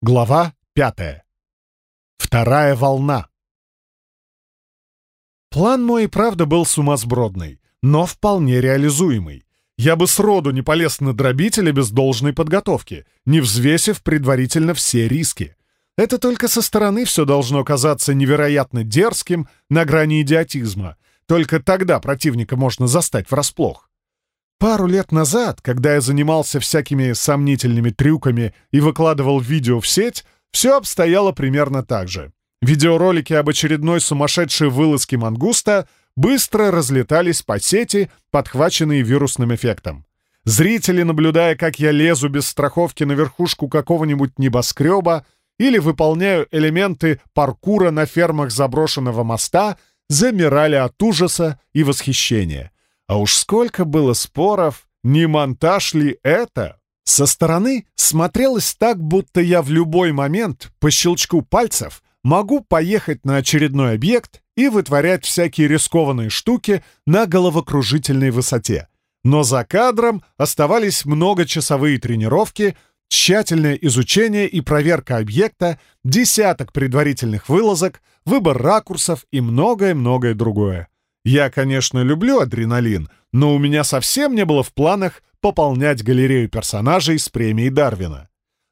Глава пятая. Вторая волна. План мой и правда был сумасбродный, но вполне реализуемый. Я бы сроду не полез на дробителя без должной подготовки, не взвесив предварительно все риски. Это только со стороны все должно казаться невероятно дерзким, на грани идиотизма. Только тогда противника можно застать врасплох. Пару лет назад, когда я занимался всякими сомнительными трюками и выкладывал видео в сеть, все обстояло примерно так же. Видеоролики об очередной сумасшедшей вылазке мангуста быстро разлетались по сети, подхваченные вирусным эффектом. Зрители, наблюдая, как я лезу без страховки на верхушку какого-нибудь небоскреба или выполняю элементы паркура на фермах заброшенного моста, замирали от ужаса и восхищения — а уж сколько было споров, не монтаж ли это? Со стороны смотрелось так, будто я в любой момент по щелчку пальцев могу поехать на очередной объект и вытворять всякие рискованные штуки на головокружительной высоте. Но за кадром оставались многочасовые тренировки, тщательное изучение и проверка объекта, десяток предварительных вылазок, выбор ракурсов и многое-многое другое. Я, конечно, люблю адреналин, но у меня совсем не было в планах пополнять галерею персонажей с премией Дарвина.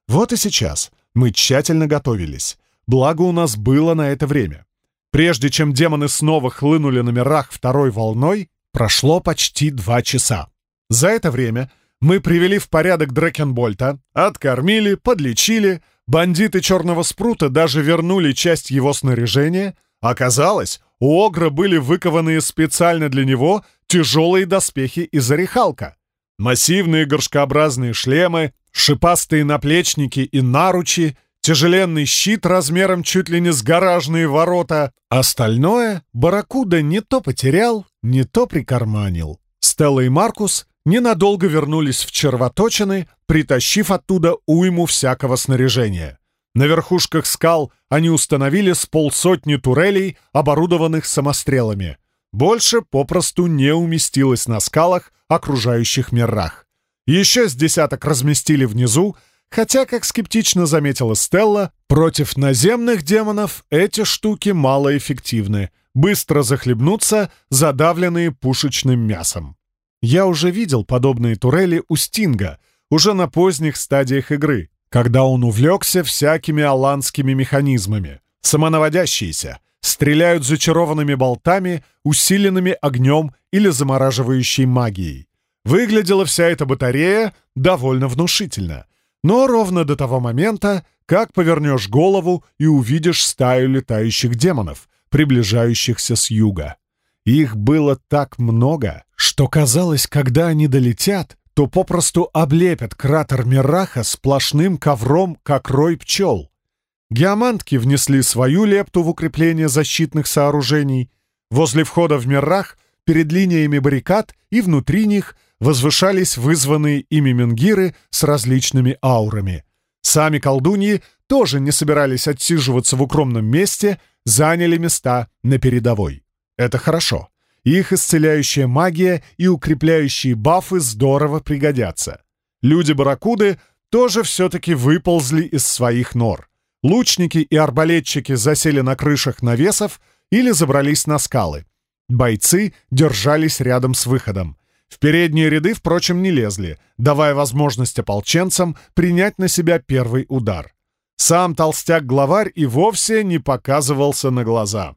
Вот и сейчас мы тщательно готовились. Благо у нас было на это время. Прежде чем демоны снова хлынули на мирах второй волной, прошло почти два часа. За это время мы привели в порядок Дрекенбольта, откормили, подлечили, бандиты Черного Спрута даже вернули часть его снаряжения. Оказалось, у Огра были выкованы специально для него тяжелые доспехи из орехалка. Массивные горшкообразные шлемы, шипастые наплечники и наручи, тяжеленный щит размером чуть ли не с гаражные ворота. Остальное Баракуда не то потерял, не то прикарманил. Стелла и Маркус ненадолго вернулись в червоточины, притащив оттуда уйму всякого снаряжения. На верхушках скал они установили с полсотни турелей, оборудованных самострелами. Больше попросту не уместилось на скалах, окружающих мирах. Еще с десяток разместили внизу, хотя, как скептично заметила Стелла, против наземных демонов эти штуки малоэффективны, быстро захлебнутся, задавленные пушечным мясом. Я уже видел подобные турели у Стинга, уже на поздних стадиях игры, когда он увлекся всякими аланскими механизмами, самонаводящиеся, стреляют зачарованными болтами, усиленными огнем или замораживающей магией. Выглядела вся эта батарея довольно внушительно, но ровно до того момента, как повернешь голову и увидишь стаю летающих демонов, приближающихся с юга. Их было так много, что казалось, когда они долетят, то попросту облепят кратер Мираха сплошным ковром, как рой пчел. Геомантки внесли свою лепту в укрепление защитных сооружений. Возле входа в Мирах, перед линиями баррикад и внутри них возвышались вызванные ими менгиры с различными аурами. Сами колдуньи тоже не собирались отсиживаться в укромном месте, заняли места на передовой. Это хорошо. Их исцеляющая магия и укрепляющие бафы здорово пригодятся. Люди-барракуды тоже все-таки выползли из своих нор. Лучники и арбалетчики засели на крышах навесов или забрались на скалы. Бойцы держались рядом с выходом. В передние ряды, впрочем, не лезли, давая возможность ополченцам принять на себя первый удар. Сам толстяк-главарь и вовсе не показывался на глаза.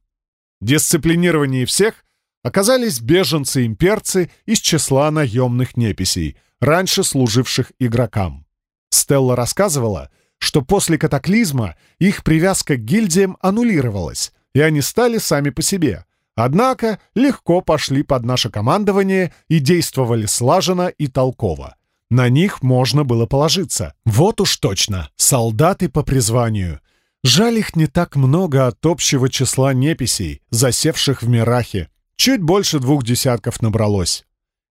Дисциплинирование всех оказались беженцы-имперцы из числа наемных неписей, раньше служивших игрокам. Стелла рассказывала, что после катаклизма их привязка к гильдиям аннулировалась, и они стали сами по себе. Однако легко пошли под наше командование и действовали слаженно и толково. На них можно было положиться. Вот уж точно, солдаты по призванию. Жаль их не так много от общего числа неписей, засевших в Мирахе. Чуть больше двух десятков набралось.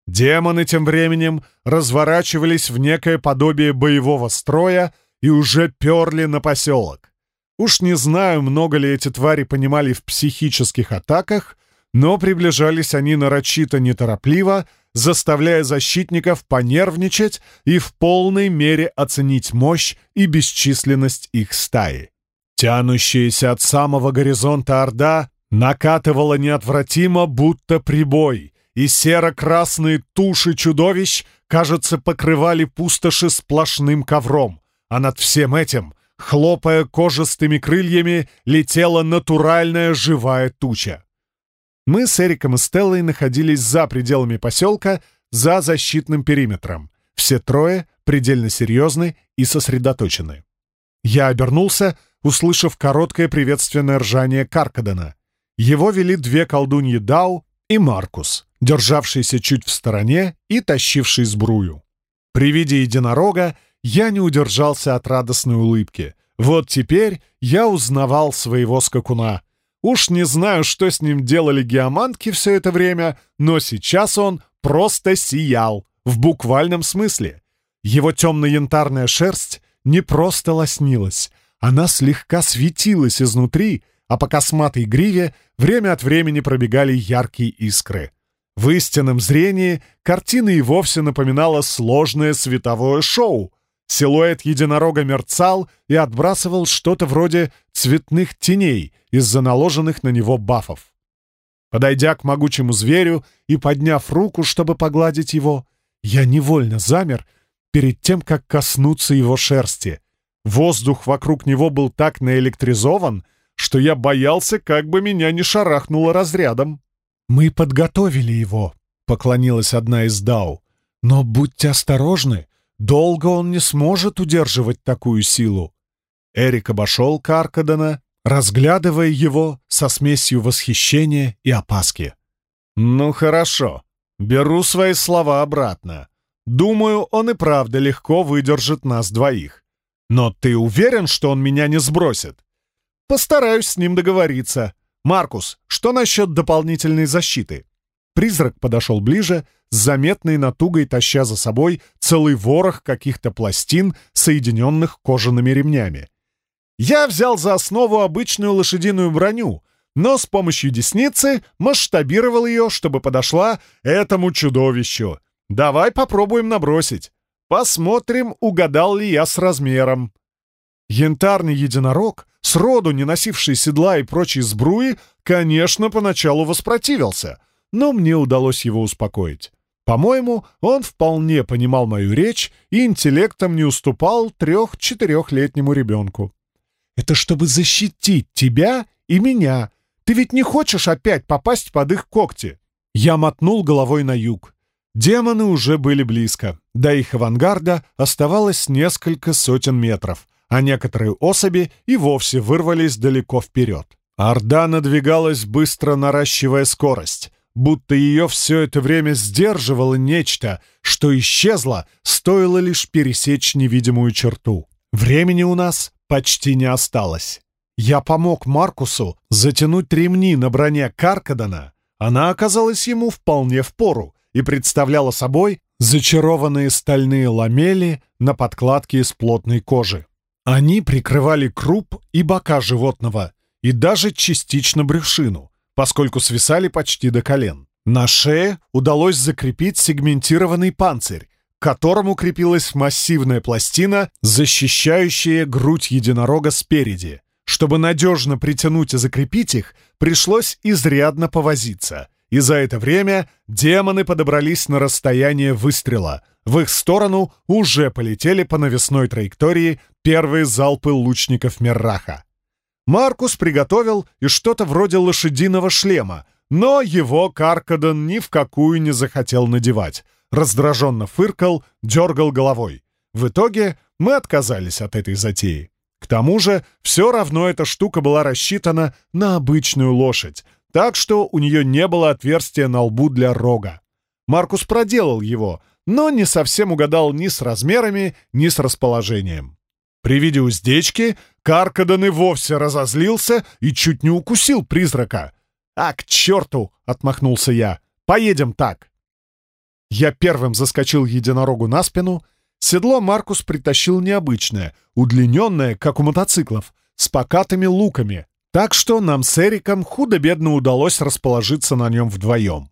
Демоны тем временем разворачивались в некое подобие боевого строя и уже перли на поселок. Уж не знаю, много ли эти твари понимали в психических атаках, но приближались они нарочито неторопливо, заставляя защитников понервничать и в полной мере оценить мощь и бесчисленность их стаи. Тянущаяся от самого горизонта орда накатывала неотвратимо, будто прибой, и серо-красные туши чудовищ, кажется, покрывали пустоши сплошным ковром, а над всем этим, хлопая кожистыми крыльями, летела натуральная живая туча. Мы с Эриком и Стеллой находились за пределами поселка, за защитным периметром. Все трое предельно серьезны и сосредоточены. Я обернулся, услышав короткое приветственное ржание Каркадена. Его вели две колдуньи Дау и Маркус, державшийся чуть в стороне и тащивший сбрую. При виде единорога я не удержался от радостной улыбки. Вот теперь я узнавал своего скакуна. Уж не знаю, что с ним делали геомантки все это время, но сейчас он просто сиял, в буквальном смысле. Его темно-янтарная шерсть не просто лоснилась, она слегка светилась изнутри, а по косматой гриве время от времени пробегали яркие искры. В истинном зрении картина и вовсе напоминала сложное световое шоу, Силуэт единорога мерцал и отбрасывал что-то вроде цветных теней из-за наложенных на него бафов. Подойдя к могучему зверю и подняв руку, чтобы погладить его, я невольно замер перед тем, как коснуться его шерсти. Воздух вокруг него был так наэлектризован, что я боялся, как бы меня не шарахнуло разрядом. «Мы подготовили его», — поклонилась одна из дау. «Но будьте осторожны, Долго он не сможет удерживать такую силу. Эрик обошел Каркадена, разглядывая его со смесью восхищения и опаски. «Ну хорошо, беру свои слова обратно. Думаю, он и правда легко выдержит нас двоих. Но ты уверен, что он меня не сбросит? Постараюсь с ним договориться. Маркус, что насчет дополнительной защиты?» Призрак подошел ближе, с заметной натугой таща за собой целый ворох каких-то пластин, соединенных кожаными ремнями. Я взял за основу обычную лошадиную броню, но с помощью десницы масштабировал ее, чтобы подошла этому чудовищу. Давай попробуем набросить. Посмотрим, угадал ли я с размером. Янтарный единорог, сроду не носивший седла и прочей сбруи, конечно, поначалу воспротивился — но мне удалось его успокоить. По-моему, он вполне понимал мою речь и интеллектом не уступал трех-четырехлетнему ребенку. «Это чтобы защитить тебя и меня. Ты ведь не хочешь опять попасть под их когти?» Я мотнул головой на юг. Демоны уже были близко. До их авангарда оставалось несколько сотен метров, а некоторые особи и вовсе вырвались далеко вперед. Орда надвигалась, быстро наращивая скорость будто ее все это время сдерживало нечто, что исчезло, стоило лишь пересечь невидимую черту. Времени у нас почти не осталось. Я помог Маркусу затянуть ремни на броне Каркадана. Она оказалась ему вполне впору и представляла собой зачарованные стальные ламели на подкладке из плотной кожи. Они прикрывали круп и бока животного, и даже частично брюшину — поскольку свисали почти до колен. На шее удалось закрепить сегментированный панцирь, к которому крепилась массивная пластина, защищающая грудь единорога спереди. Чтобы надежно притянуть и закрепить их, пришлось изрядно повозиться. И за это время демоны подобрались на расстояние выстрела. В их сторону уже полетели по навесной траектории первые залпы лучников Мерраха. Маркус приготовил и что-то вроде лошадиного шлема, но его Каркадон ни в какую не захотел надевать. Раздраженно фыркал, дергал головой. В итоге мы отказались от этой затеи. К тому же, все равно эта штука была рассчитана на обычную лошадь, так что у нее не было отверстия на лбу для рога. Маркус проделал его, но не совсем угадал ни с размерами, ни с расположением. При виде уздечки Каркадан и вовсе разозлился и чуть не укусил призрака. «А, к черту!» — отмахнулся я. «Поедем так!» Я первым заскочил единорогу на спину. Седло Маркус притащил необычное, удлиненное, как у мотоциклов, с покатыми луками, так что нам с Эриком худо-бедно удалось расположиться на нем вдвоем.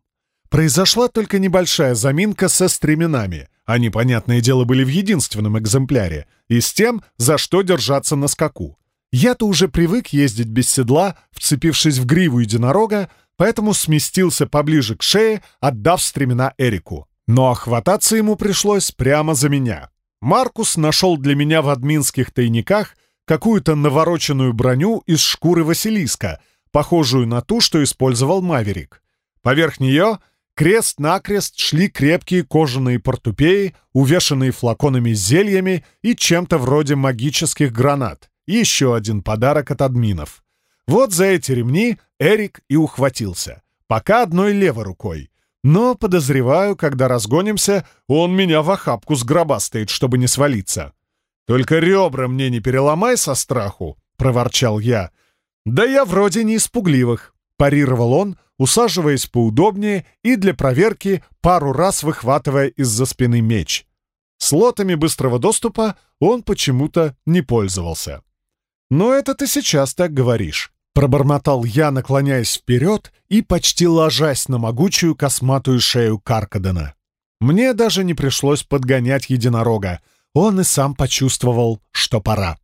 Произошла только небольшая заминка со стременами. Они, понятное дело, были в единственном экземпляре, и с тем, за что держаться на скаку. Я-то уже привык ездить без седла, вцепившись в гриву единорога, поэтому сместился поближе к шее, отдав стремена Эрику. Но охвататься ему пришлось прямо за меня. Маркус нашел для меня в админских тайниках какую-то навороченную броню из шкуры Василиска, похожую на ту, что использовал Маверик. Поверх нее Крест-накрест шли крепкие кожаные портупеи, увешанные флаконами с зельями и чем-то вроде магических гранат. Еще один подарок от админов. Вот за эти ремни Эрик и ухватился. Пока одной левой рукой. Но, подозреваю, когда разгонимся, он меня в охапку с гроба стоит, чтобы не свалиться. «Только ребра мне не переломай со страху», — проворчал я. «Да я вроде не испугливых», — парировал он, усаживаясь поудобнее и для проверки пару раз выхватывая из-за спины меч. Слотами быстрого доступа он почему-то не пользовался. «Но это ты сейчас так говоришь», — пробормотал я, наклоняясь вперед и почти ложась на могучую косматую шею Каркадена. Мне даже не пришлось подгонять единорога. Он и сам почувствовал, что пора.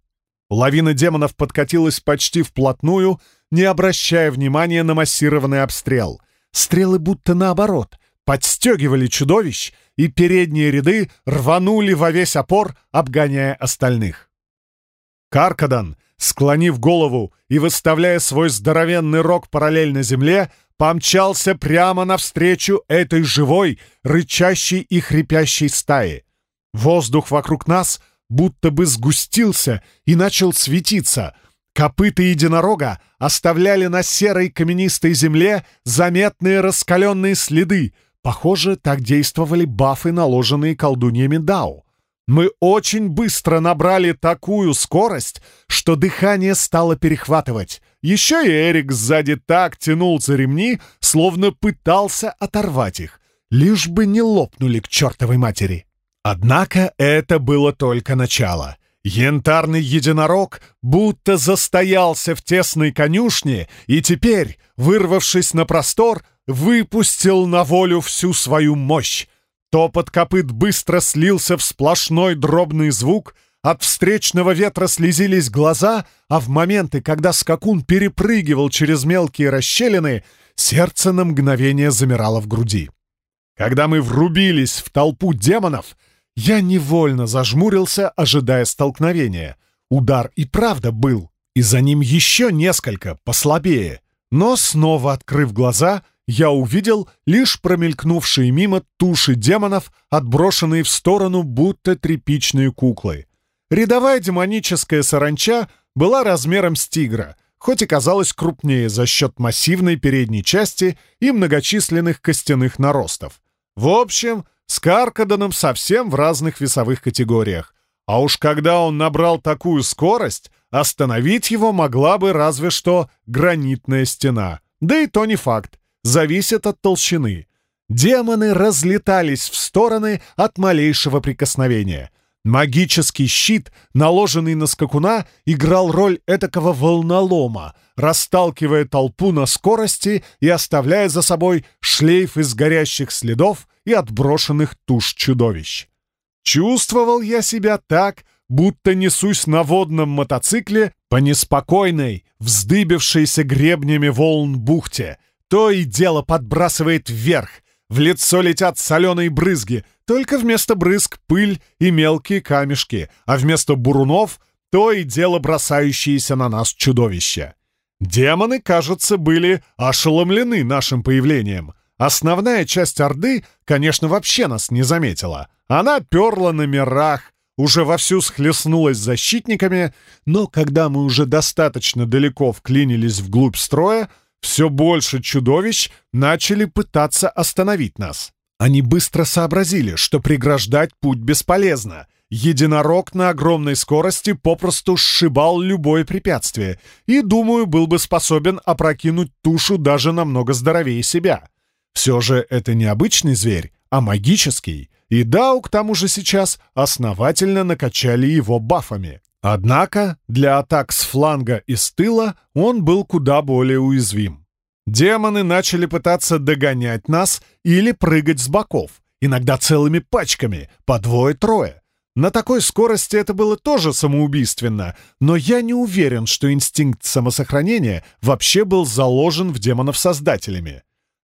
Лавина демонов подкатилась почти вплотную, не обращая внимания на массированный обстрел. Стрелы будто наоборот, подстегивали чудовищ, и передние ряды рванули во весь опор, обгоняя остальных. Каркадан, склонив голову и выставляя свой здоровенный рог параллельно земле, помчался прямо навстречу этой живой, рычащей и хрипящей стае. Воздух вокруг нас будто бы сгустился и начал светиться. Копыта единорога оставляли на серой каменистой земле заметные раскаленные следы. Похоже, так действовали бафы, наложенные колдуньями Дао. Мы очень быстро набрали такую скорость, что дыхание стало перехватывать. Еще и Эрик сзади так тянул за ремни, словно пытался оторвать их, лишь бы не лопнули к чертовой матери. Однако это было только начало. Янтарный единорог будто застоялся в тесной конюшне и теперь, вырвавшись на простор, выпустил на волю всю свою мощь. Топот копыт быстро слился в сплошной дробный звук, от встречного ветра слезились глаза, а в моменты, когда скакун перепрыгивал через мелкие расщелины, сердце на мгновение замирало в груди. Когда мы врубились в толпу демонов — я невольно зажмурился, ожидая столкновения. Удар и правда был, и за ним еще несколько, послабее. Но, снова открыв глаза, я увидел лишь промелькнувшие мимо туши демонов, отброшенные в сторону, будто тряпичные куклы. Рядовая демоническая саранча была размером с тигра, хоть и казалась крупнее за счет массивной передней части и многочисленных костяных наростов. В общем, с Каркаданом совсем в разных весовых категориях. А уж когда он набрал такую скорость, остановить его могла бы разве что гранитная стена. Да и то не факт. Зависит от толщины. Демоны разлетались в стороны от малейшего прикосновения. Магический щит, наложенный на скакуна, играл роль этакого волнолома, расталкивая толпу на скорости и оставляя за собой шлейф из горящих следов и отброшенных туш чудовищ. Чувствовал я себя так, будто несусь на водном мотоцикле по неспокойной, вздыбившейся гребнями волн бухте. То и дело подбрасывает вверх, в лицо летят соленые брызги, только вместо брызг пыль и мелкие камешки, а вместо бурунов — то и дело бросающиеся на нас чудовища. Демоны, кажется, были ошеломлены нашим появлением. Основная часть Орды, конечно, вообще нас не заметила. Она перла на мирах, уже вовсю схлестнулась с защитниками, но когда мы уже достаточно далеко вклинились вглубь строя, все больше чудовищ начали пытаться остановить нас. Они быстро сообразили, что преграждать путь бесполезно. Единорог на огромной скорости попросту сшибал любое препятствие и, думаю, был бы способен опрокинуть тушу даже намного здоровее себя. Все же это не обычный зверь, а магический, и Дау к тому же сейчас основательно накачали его бафами. Однако для атак с фланга и с тыла он был куда более уязвим. Демоны начали пытаться догонять нас или прыгать с боков, иногда целыми пачками, по двое-трое. На такой скорости это было тоже самоубийственно, но я не уверен, что инстинкт самосохранения вообще был заложен в демонов создателями.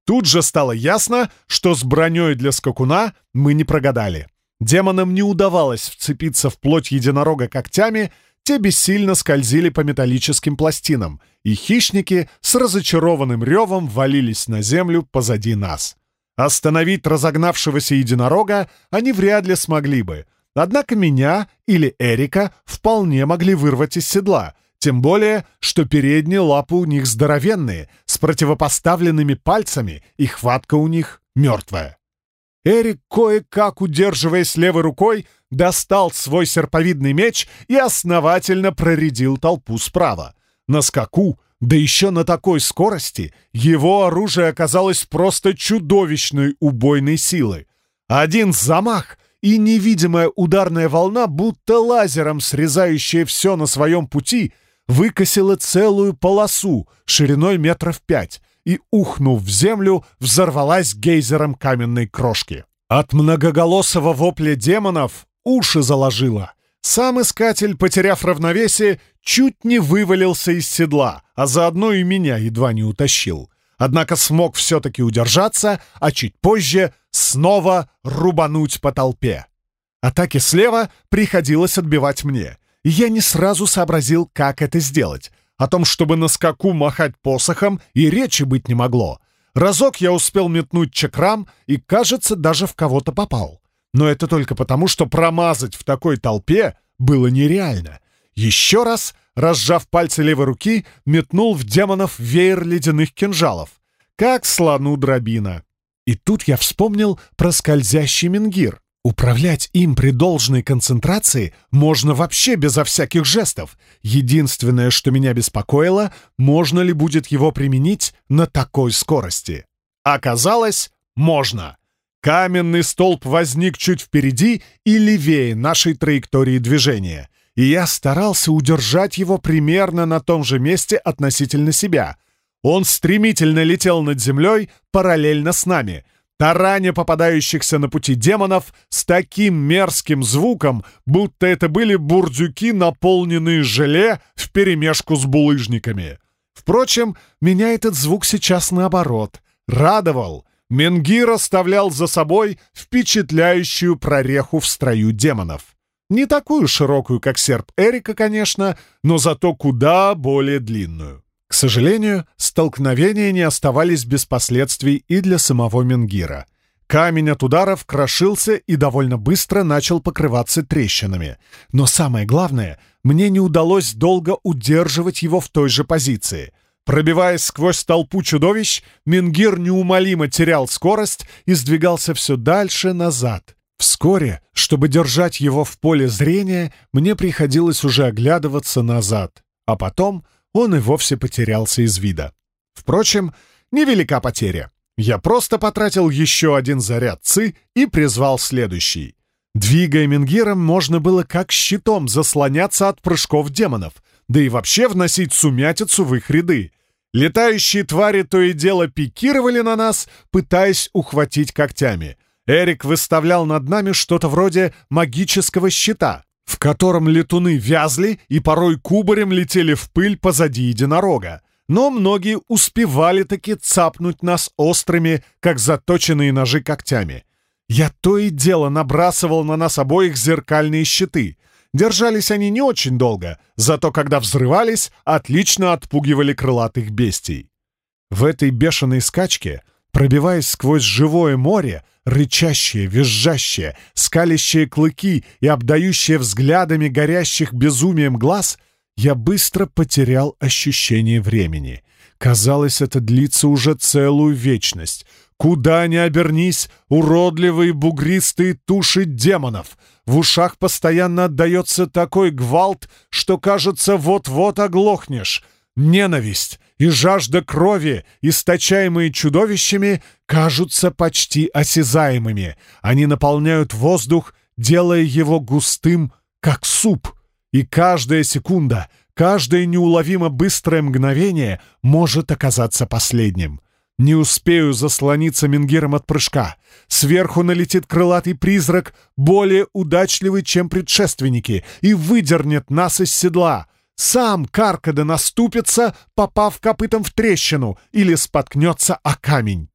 Тут же стало ясно, что с броней для скакуна мы не прогадали. Демонам не удавалось вцепиться в плоть единорога когтями, те бессильно скользили по металлическим пластинам, и хищники с разочарованным ревом валились на землю позади нас. Остановить разогнавшегося единорога они вряд ли смогли бы, однако меня или Эрика вполне могли вырвать из седла, тем более, что передние лапы у них здоровенные, с противопоставленными пальцами, и хватка у них мертвая. Эрик, кое-как удерживаясь левой рукой, достал свой серповидный меч и основательно проредил толпу справа. На скаку, да еще на такой скорости, его оружие оказалось просто чудовищной убойной силы. Один замах, и невидимая ударная волна, будто лазером срезающая все на своем пути, выкосила целую полосу шириной метров пять, и, ухнув в землю, взорвалась гейзером каменной крошки. От многоголосого вопля демонов уши заложило. Сам искатель, потеряв равновесие, чуть не вывалился из седла, а заодно и меня едва не утащил. Однако смог все-таки удержаться, а чуть позже снова рубануть по толпе. Атаки слева приходилось отбивать мне, и я не сразу сообразил, как это сделать. О том, чтобы на скаку махать посохом, и речи быть не могло. Разок я успел метнуть чакрам и, кажется, даже в кого-то попал. Но это только потому, что промазать в такой толпе было нереально. Еще раз, разжав пальцы левой руки, метнул в демонов веер ледяных кинжалов. Как слону дробина. И тут я вспомнил про скользящий менгир. Управлять им при должной концентрации можно вообще безо всяких жестов. Единственное, что меня беспокоило, можно ли будет его применить на такой скорости. Оказалось, можно. Каменный столб возник чуть впереди и левее нашей траектории движения, и я старался удержать его примерно на том же месте относительно себя. Он стремительно летел над землей параллельно с нами — тараня попадающихся на пути демонов с таким мерзким звуком, будто это были бурдюки, наполненные желе вперемешку с булыжниками. Впрочем, меня этот звук сейчас наоборот радовал. Менгир оставлял за собой впечатляющую прореху в строю демонов. Не такую широкую, как серп Эрика, конечно, но зато куда более длинную. Сожалению, столкновения не оставались без последствий и для самого Менгира. Камень от ударов крошился и довольно быстро начал покрываться трещинами. Но самое главное, мне не удалось долго удерживать его в той же позиции. Пробиваясь сквозь толпу чудовищ, Менгир неумолимо терял скорость и сдвигался все дальше назад. Вскоре, чтобы держать его в поле зрения, мне приходилось уже оглядываться назад. А потом — он и вовсе потерялся из вида. Впрочем, невелика потеря. Я просто потратил еще один заряд ЦИ и призвал следующий. Двигая Менгиром, можно было как щитом заслоняться от прыжков демонов, да и вообще вносить сумятицу в их ряды. Летающие твари то и дело пикировали на нас, пытаясь ухватить когтями. Эрик выставлял над нами что-то вроде магического щита — в котором летуны вязли и порой кубарем летели в пыль позади единорога. Но многие успевали таки цапнуть нас острыми, как заточенные ножи когтями. Я то и дело набрасывал на нас обоих зеркальные щиты. Держались они не очень долго, зато когда взрывались, отлично отпугивали крылатых бестий. В этой бешеной скачке Пробиваясь сквозь живое море, рычащее, визжащее, скалящие клыки и обдающие взглядами горящих безумием глаз, я быстро потерял ощущение времени. Казалось, это длится уже целую вечность. Куда ни обернись, уродливые бугристые туши демонов. В ушах постоянно отдается такой гвалт, что, кажется, вот-вот оглохнешь. Ненависть, и жажда крови, источаемые чудовищами, кажутся почти осязаемыми. Они наполняют воздух, делая его густым, как суп. И каждая секунда, Каждое неуловимо быстрое мгновение может оказаться последним. Не успею заслониться Менгиром от прыжка. Сверху налетит крылатый призрак, более удачливый, чем предшественники, и выдернет нас из седла. Сам Каркада наступится, попав копытом в трещину, или споткнется о камень.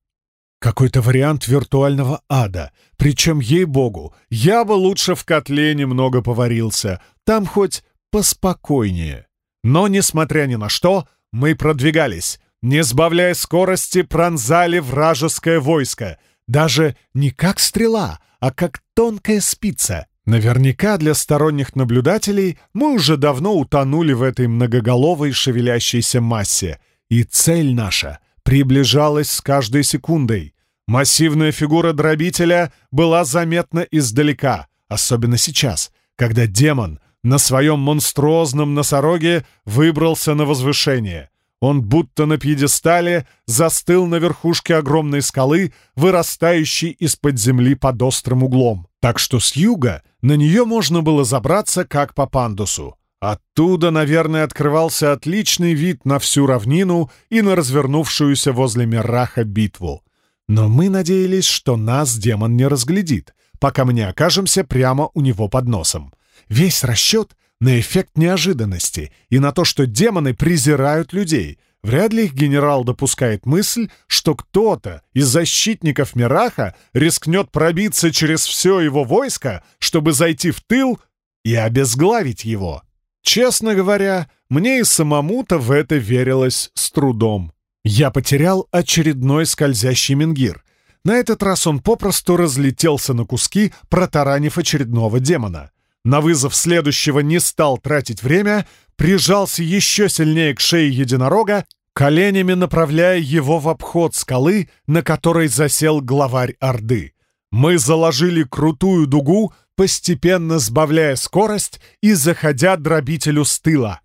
Какой-то вариант виртуального ада. Причем, ей-богу, я бы лучше в котле немного поварился. Там хоть поспокойнее. Но, несмотря ни на что, мы продвигались. Не сбавляя скорости, пронзали вражеское войско. Даже не как стрела, а как тонкая спица. Наверняка для сторонних наблюдателей мы уже давно утонули в этой многоголовой шевелящейся массе. И цель наша приближалась с каждой секундой. Массивная фигура дробителя была заметна издалека, особенно сейчас, когда демон на своем монструозном носороге выбрался на возвышение. Он будто на пьедестале застыл на верхушке огромной скалы, вырастающей из-под земли под острым углом. Так что с юга на нее можно было забраться как по пандусу. Оттуда, наверное, открывался отличный вид на всю равнину и на развернувшуюся возле Мераха битву. Но мы надеялись, что нас демон не разглядит, пока мы не окажемся прямо у него под носом. Весь расчет на эффект неожиданности и на то, что демоны презирают людей. Вряд ли их генерал допускает мысль, что кто-то из защитников Мираха рискнет пробиться через все его войско, чтобы зайти в тыл и обезглавить его. Честно говоря, мне и самому-то в это верилось с трудом. Я потерял очередной скользящий менгир. На этот раз он попросту разлетелся на куски, протаранив очередного демона на вызов следующего не стал тратить время, прижался еще сильнее к шее единорога, коленями направляя его в обход скалы, на которой засел главарь Орды. Мы заложили крутую дугу, постепенно сбавляя скорость и заходя дробителю с тыла.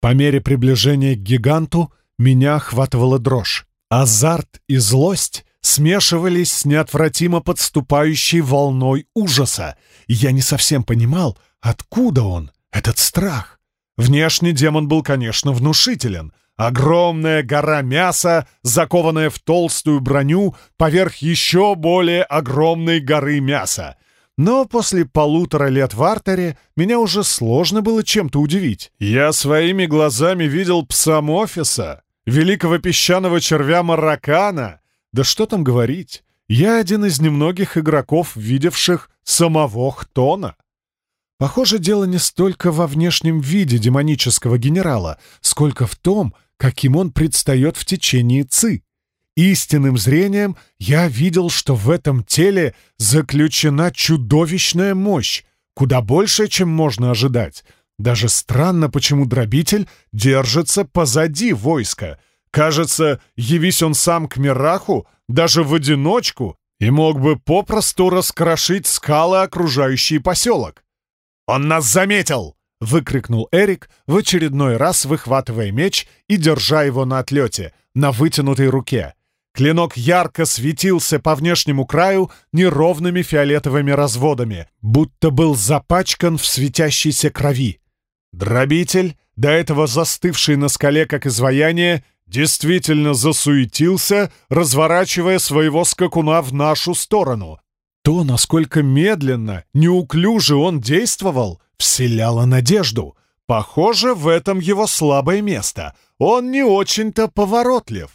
По мере приближения к гиганту меня охватывала дрожь. Азарт и злость смешивались с неотвратимо подступающей волной ужаса. Я не совсем понимал, откуда он, этот страх. Внешне демон был, конечно, внушителен. Огромная гора мяса, закованная в толстую броню, поверх еще более огромной горы мяса. Но после полутора лет в артере меня уже сложно было чем-то удивить. Я своими глазами видел псамофиса, великого песчаного червя Маракана, да что там говорить, я один из немногих игроков, видевших самого Хтона. Похоже, дело не столько во внешнем виде демонического генерала, сколько в том, каким он предстает в течение ЦИ. Истинным зрением я видел, что в этом теле заключена чудовищная мощь, куда больше, чем можно ожидать. Даже странно, почему дробитель держится позади войска — Кажется, явись он сам к Мираху, даже в одиночку, и мог бы попросту раскрошить скалы, окружающий поселок. «Он нас заметил!» — выкрикнул Эрик, в очередной раз выхватывая меч и держа его на отлете, на вытянутой руке. Клинок ярко светился по внешнему краю неровными фиолетовыми разводами, будто был запачкан в светящейся крови. Дробитель, до этого застывший на скале как изваяние, действительно засуетился, разворачивая своего скакуна в нашу сторону. То, насколько медленно, неуклюже он действовал, вселяло надежду. Похоже, в этом его слабое место. Он не очень-то поворотлив.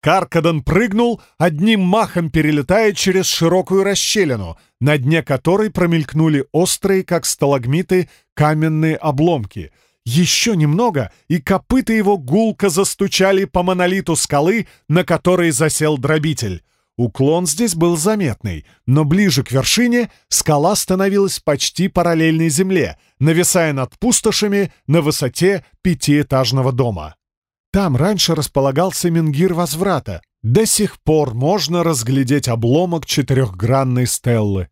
Каркадан прыгнул, одним махом перелетая через широкую расщелину, на дне которой промелькнули острые, как сталагмиты, каменные обломки — еще немного, и копыта его гулко застучали по монолиту скалы, на которой засел дробитель. Уклон здесь был заметный, но ближе к вершине скала становилась почти параллельной земле, нависая над пустошами на высоте пятиэтажного дома. Там раньше располагался Менгир Возврата. До сих пор можно разглядеть обломок четырехгранной стеллы.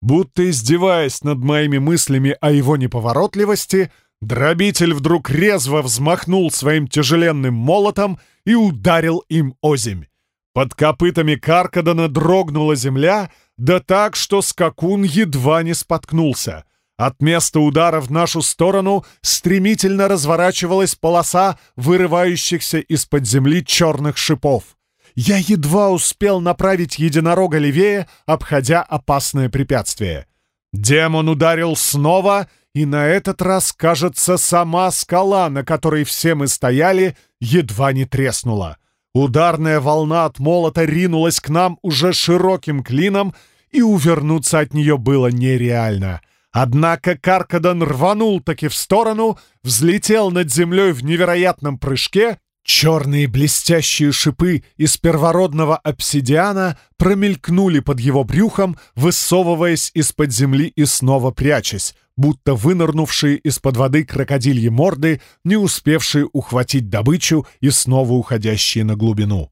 Будто издеваясь над моими мыслями о его неповоротливости, Дробитель вдруг резво взмахнул своим тяжеленным молотом и ударил им озимь. Под копытами Каркадана дрогнула земля, да так, что скакун едва не споткнулся. От места удара в нашу сторону стремительно разворачивалась полоса вырывающихся из-под земли черных шипов. Я едва успел направить единорога левее, обходя опасное препятствие. Демон ударил снова, и на этот раз, кажется, сама скала, на которой все мы стояли, едва не треснула. Ударная волна от молота ринулась к нам уже широким клином, и увернуться от нее было нереально. Однако Каркадан рванул таки в сторону, взлетел над землей в невероятном прыжке Черные блестящие шипы из первородного обсидиана промелькнули под его брюхом, высовываясь из-под земли и снова прячась, будто вынырнувшие из-под воды крокодильи морды, не успевшие ухватить добычу и снова уходящие на глубину.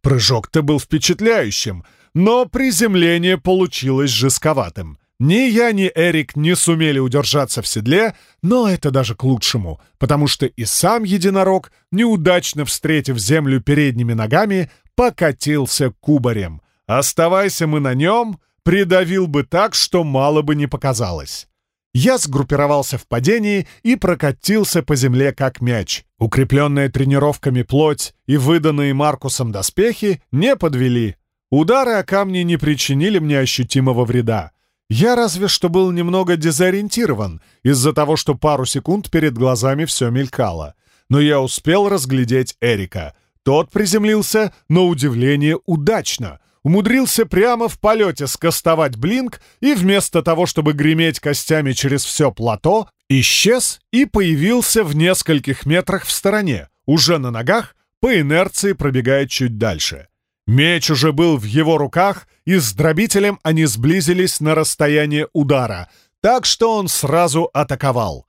Прыжок-то был впечатляющим, но приземление получилось жестковатым. Ни я, ни Эрик не сумели удержаться в седле, но это даже к лучшему, потому что и сам единорог, неудачно встретив землю передними ногами, покатился кубарем. Оставайся мы на нем, придавил бы так, что мало бы не показалось. Я сгруппировался в падении и прокатился по земле как мяч. Укрепленная тренировками плоть и выданные Маркусом доспехи не подвели. Удары о камни не причинили мне ощутимого вреда. Я разве что был немного дезориентирован из-за того, что пару секунд перед глазами все мелькало. Но я успел разглядеть Эрика. Тот приземлился, на удивление, удачно. Умудрился прямо в полете скостовать блинк и вместо того, чтобы греметь костями через все плато, исчез и появился в нескольких метрах в стороне, уже на ногах, по инерции пробегая чуть дальше. Меч уже был в его руках, и с дробителем они сблизились на расстояние удара, так что он сразу атаковал.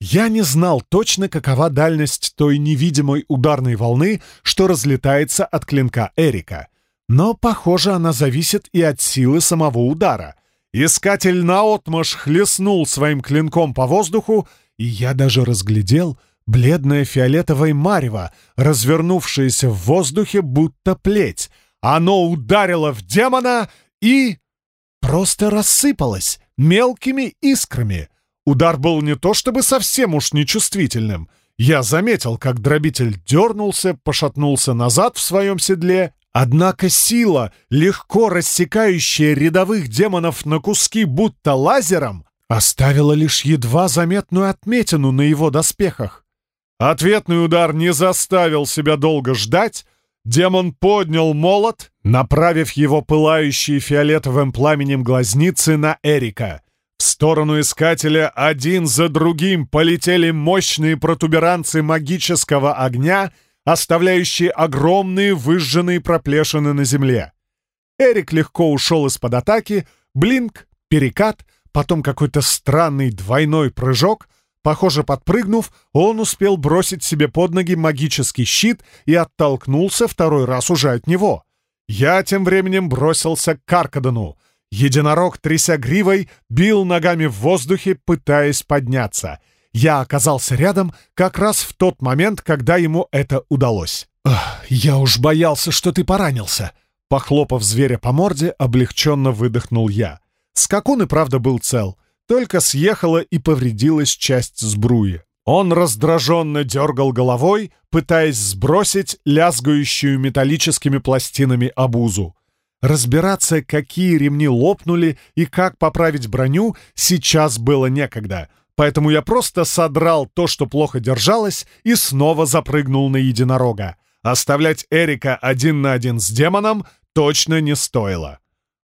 Я не знал точно, какова дальность той невидимой ударной волны, что разлетается от клинка Эрика. Но, похоже, она зависит и от силы самого удара. Искатель наотмашь хлестнул своим клинком по воздуху, и я даже разглядел бледное фиолетовое марево, развернувшееся в воздухе, будто плеть — оно ударило в демона и... просто рассыпалось мелкими искрами. Удар был не то чтобы совсем уж нечувствительным. Я заметил, как дробитель дернулся, пошатнулся назад в своем седле, однако сила, легко рассекающая рядовых демонов на куски будто лазером, оставила лишь едва заметную отметину на его доспехах. Ответный удар не заставил себя долго ждать, Демон поднял молот, направив его пылающие фиолетовым пламенем глазницы на Эрика. В сторону Искателя один за другим полетели мощные протуберанцы магического огня, оставляющие огромные выжженные проплешины на земле. Эрик легко ушел из-под атаки, блинк, перекат, потом какой-то странный двойной прыжок, Похоже, подпрыгнув, он успел бросить себе под ноги магический щит и оттолкнулся второй раз уже от него. Я тем временем бросился к Каркадану. Единорог, тряся гривой, бил ногами в воздухе, пытаясь подняться. Я оказался рядом как раз в тот момент, когда ему это удалось. «Я уж боялся, что ты поранился!» Похлопав зверя по морде, облегченно выдохнул я. Скакун и правда был цел — только съехала и повредилась часть сбруи. Он раздраженно дергал головой, пытаясь сбросить лязгающую металлическими пластинами обузу. Разбираться, какие ремни лопнули и как поправить броню, сейчас было некогда, поэтому я просто содрал то, что плохо держалось, и снова запрыгнул на единорога. Оставлять Эрика один на один с демоном точно не стоило.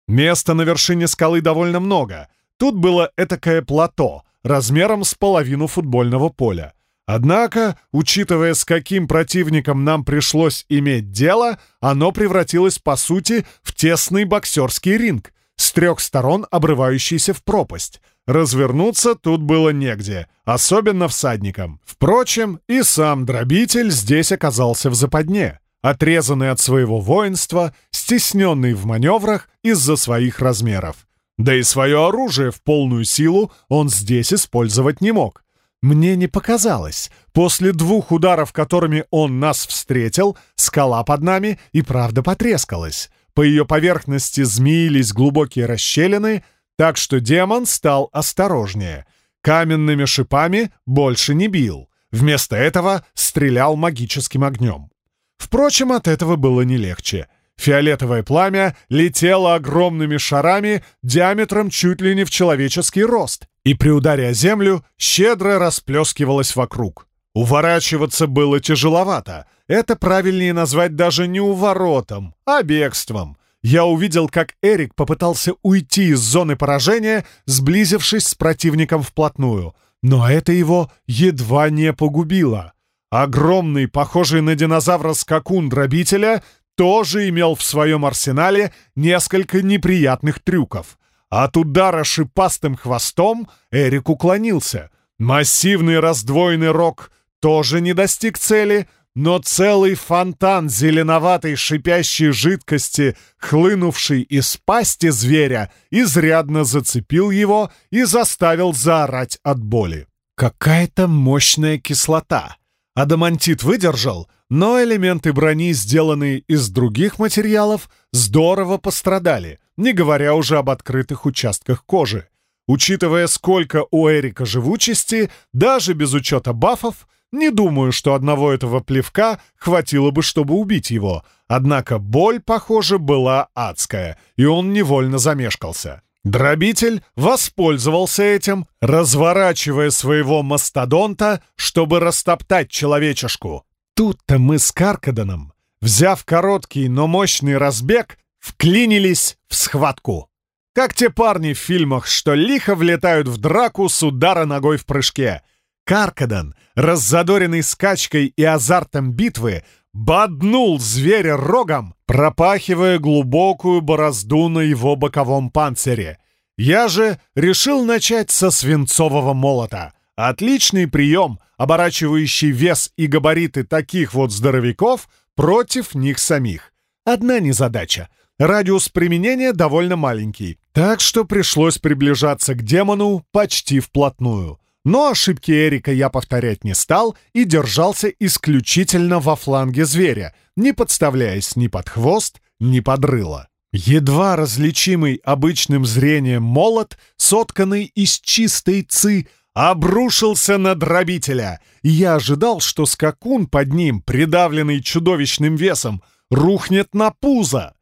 Места на вершине скалы довольно много — Тут было этакое плато, размером с половину футбольного поля. Однако, учитывая, с каким противником нам пришлось иметь дело, оно превратилось, по сути, в тесный боксерский ринг, с трех сторон обрывающийся в пропасть. Развернуться тут было негде, особенно всадникам. Впрочем, и сам дробитель здесь оказался в западне, отрезанный от своего воинства, стесненный в маневрах из-за своих размеров. Да и свое оружие в полную силу он здесь использовать не мог. Мне не показалось. После двух ударов, которыми он нас встретил, скала под нами и правда потрескалась. По ее поверхности змеились глубокие расщелины, так что демон стал осторожнее. Каменными шипами больше не бил. Вместо этого стрелял магическим огнем. Впрочем, от этого было не легче. Фиолетовое пламя летело огромными шарами диаметром чуть ли не в человеческий рост, и при ударе о землю щедро расплескивалось вокруг. Уворачиваться было тяжеловато. Это правильнее назвать даже не уворотом, а бегством. Я увидел, как Эрик попытался уйти из зоны поражения, сблизившись с противником вплотную. Но это его едва не погубило. Огромный, похожий на динозавра скакун дробителя, тоже имел в своем арсенале несколько неприятных трюков. От удара шипастым хвостом Эрик уклонился. Массивный раздвоенный рог тоже не достиг цели — но целый фонтан зеленоватой шипящей жидкости, хлынувший из пасти зверя, изрядно зацепил его и заставил заорать от боли. Какая-то мощная кислота. Адамантит выдержал, но элементы брони, сделанные из других материалов, здорово пострадали, не говоря уже об открытых участках кожи. Учитывая, сколько у Эрика живучести, даже без учета бафов, не думаю, что одного этого плевка хватило бы, чтобы убить его. Однако боль, похоже, была адская, и он невольно замешкался. Дробитель воспользовался этим, разворачивая своего мастодонта, чтобы растоптать человечешку. Тут-то мы с Каркаданом, взяв короткий, но мощный разбег, вклинились в схватку. Как те парни в фильмах, что лихо влетают в драку с удара ногой в прыжке — Каркадан, раззадоренный скачкой и азартом битвы, боднул зверя рогом, пропахивая глубокую борозду на его боковом панцире. Я же решил начать со свинцового молота. Отличный прием, оборачивающий вес и габариты таких вот здоровяков против них самих. Одна незадача. Радиус применения довольно маленький, так что пришлось приближаться к демону почти вплотную. Но ошибки Эрика я повторять не стал и держался исключительно во фланге зверя, не подставляясь ни под хвост, ни под рыло. Едва различимый обычным зрением молот, сотканный из чистой ци, обрушился на дробителя. Я ожидал, что скакун под ним, придавленный чудовищным весом, рухнет на пузо.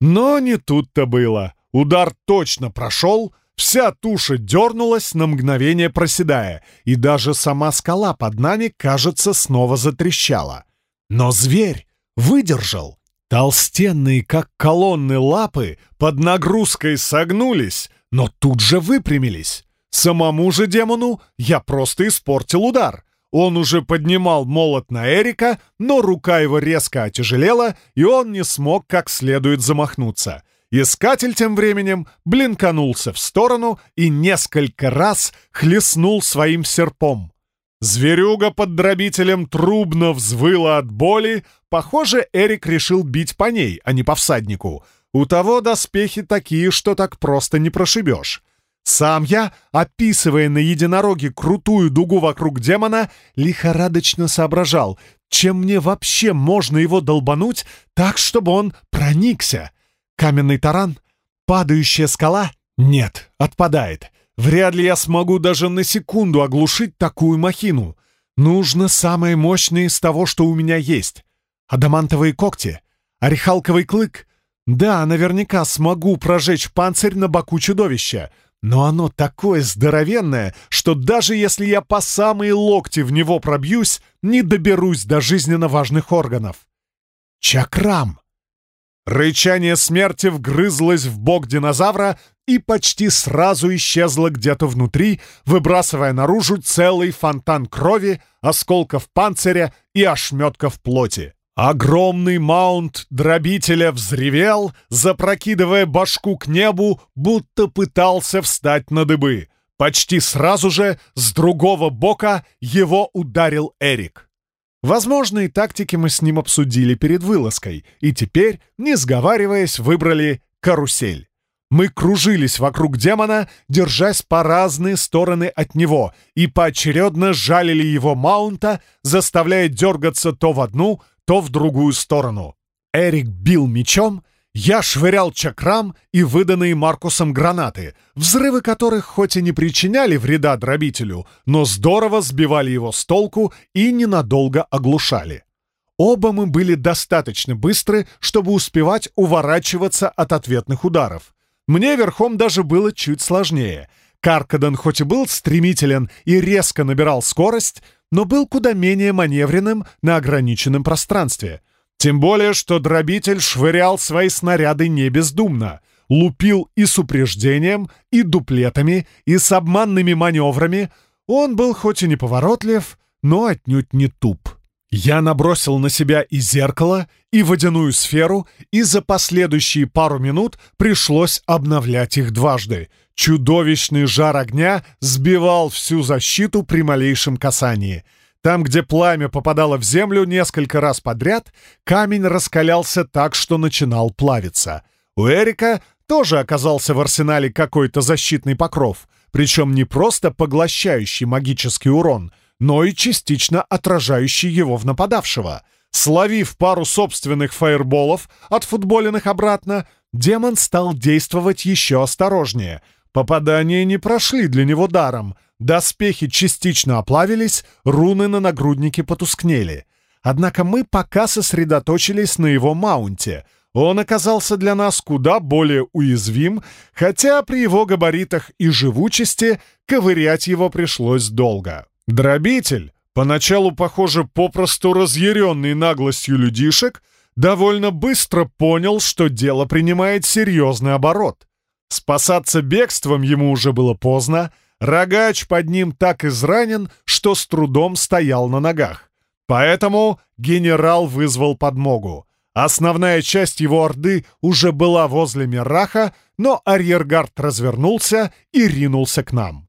Но не тут-то было. Удар точно прошел, Вся туша дернулась, на мгновение проседая, и даже сама скала под нами, кажется, снова затрещала. Но зверь выдержал. Толстенные, как колонны лапы, под нагрузкой согнулись, но тут же выпрямились. Самому же демону я просто испортил удар. Он уже поднимал молот на Эрика, но рука его резко отяжелела, и он не смог как следует замахнуться. Искатель тем временем блинканулся в сторону и несколько раз хлестнул своим серпом. Зверюга под дробителем трубно взвыла от боли. Похоже, Эрик решил бить по ней, а не по всаднику. У того доспехи такие, что так просто не прошибешь. Сам я, описывая на единороге крутую дугу вокруг демона, лихорадочно соображал, чем мне вообще можно его долбануть так, чтобы он проникся. Каменный таран? Падающая скала? Нет, отпадает. Вряд ли я смогу даже на секунду оглушить такую махину. Нужно самое мощное из того, что у меня есть. Адамантовые когти? Орехалковый клык? Да, наверняка смогу прожечь панцирь на боку чудовища. Но оно такое здоровенное, что даже если я по самые локти в него пробьюсь, не доберусь до жизненно важных органов. Чакрам! Рычание смерти вгрызлось в бок динозавра и почти сразу исчезло где-то внутри, выбрасывая наружу целый фонтан крови, осколков панциря и ошметков плоти. Огромный маунт дробителя взревел, запрокидывая башку к небу, будто пытался встать на дыбы. Почти сразу же с другого бока его ударил Эрик. Возможные тактики мы с ним обсудили перед вылазкой, и теперь, не сговариваясь, выбрали карусель. Мы кружились вокруг демона, держась по разные стороны от него, и поочередно жалили его маунта, заставляя дергаться то в одну, то в другую сторону. Эрик бил мечом, Я швырял чакрам и выданные Маркусом гранаты, взрывы которых хоть и не причиняли вреда дробителю, но здорово сбивали его с толку и ненадолго оглушали. Оба мы были достаточно быстры, чтобы успевать уворачиваться от ответных ударов. Мне верхом даже было чуть сложнее. Каркадан хоть и был стремителен и резко набирал скорость, но был куда менее маневренным на ограниченном пространстве — тем более, что дробитель швырял свои снаряды не бездумно, лупил и с упреждением, и дуплетами, и с обманными маневрами. Он был хоть и неповоротлив, но отнюдь не туп. Я набросил на себя и зеркало, и водяную сферу, и за последующие пару минут пришлось обновлять их дважды. Чудовищный жар огня сбивал всю защиту при малейшем касании — там, где пламя попадало в землю несколько раз подряд, камень раскалялся так, что начинал плавиться. У Эрика тоже оказался в арсенале какой-то защитный покров, причем не просто поглощающий магический урон, но и частично отражающий его в нападавшего. Словив пару собственных фаерболов, отфутболенных обратно, демон стал действовать еще осторожнее. Попадания не прошли для него даром — Доспехи частично оплавились, руны на нагруднике потускнели. Однако мы пока сосредоточились на его маунте. Он оказался для нас куда более уязвим, хотя при его габаритах и живучести ковырять его пришлось долго. Дробитель, поначалу, похоже, попросту разъяренный наглостью людишек, довольно быстро понял, что дело принимает серьезный оборот. Спасаться бегством ему уже было поздно, Рогач под ним так изранен, что с трудом стоял на ногах. Поэтому генерал вызвал подмогу. Основная часть его орды уже была возле Мираха, но арьергард развернулся и ринулся к нам.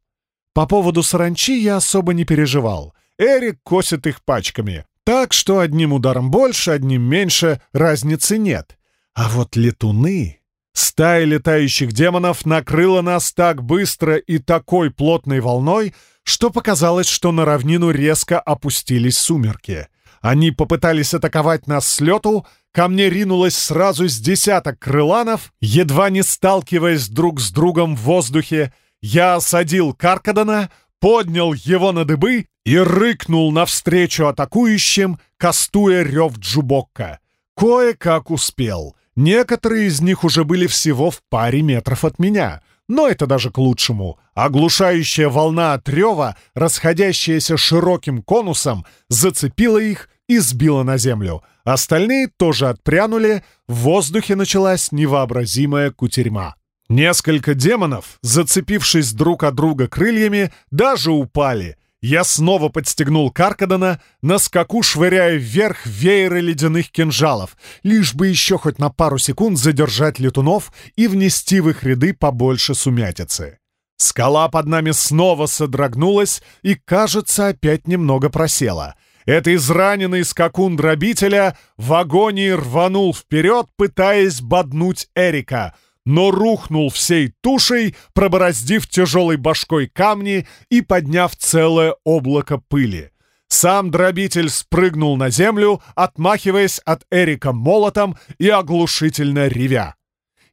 По поводу саранчи я особо не переживал. Эрик косит их пачками. Так что одним ударом больше, одним меньше, разницы нет. А вот летуны... Стая летающих демонов накрыла нас так быстро и такой плотной волной, что показалось, что на равнину резко опустились сумерки. Они попытались атаковать нас с лету, ко мне ринулось сразу с десяток крыланов, едва не сталкиваясь друг с другом в воздухе. Я осадил Каркадана, поднял его на дыбы и рыкнул навстречу атакующим, кастуя рев Джубокка. Кое-как успел — Некоторые из них уже были всего в паре метров от меня, но это даже к лучшему. Оглушающая волна от рева, расходящаяся широким конусом, зацепила их и сбила на землю. Остальные тоже отпрянули, в воздухе началась невообразимая кутерьма. Несколько демонов, зацепившись друг от друга крыльями, даже упали — я снова подстегнул Каркадана, на скаку швыряя вверх вееры ледяных кинжалов, лишь бы еще хоть на пару секунд задержать летунов и внести в их ряды побольше сумятицы. Скала под нами снова содрогнулась и, кажется, опять немного просела. Это израненный скакун дробителя в агонии рванул вперед, пытаясь боднуть Эрика — но рухнул всей тушей, пробороздив тяжелой башкой камни и подняв целое облако пыли. Сам дробитель спрыгнул на землю, отмахиваясь от Эрика молотом и оглушительно ревя.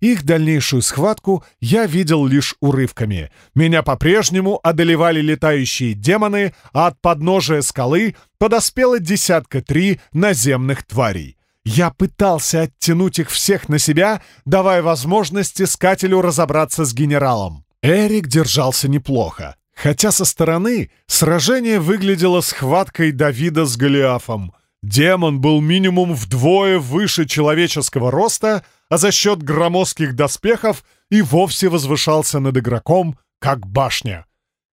Их дальнейшую схватку я видел лишь урывками. Меня по-прежнему одолевали летающие демоны, а от подножия скалы подоспело десятка три наземных тварей. Я пытался оттянуть их всех на себя, давая возможность искателю разобраться с генералом. Эрик держался неплохо, хотя со стороны сражение выглядело схваткой Давида с Голиафом. Демон был минимум вдвое выше человеческого роста, а за счет громоздких доспехов и вовсе возвышался над игроком, как башня.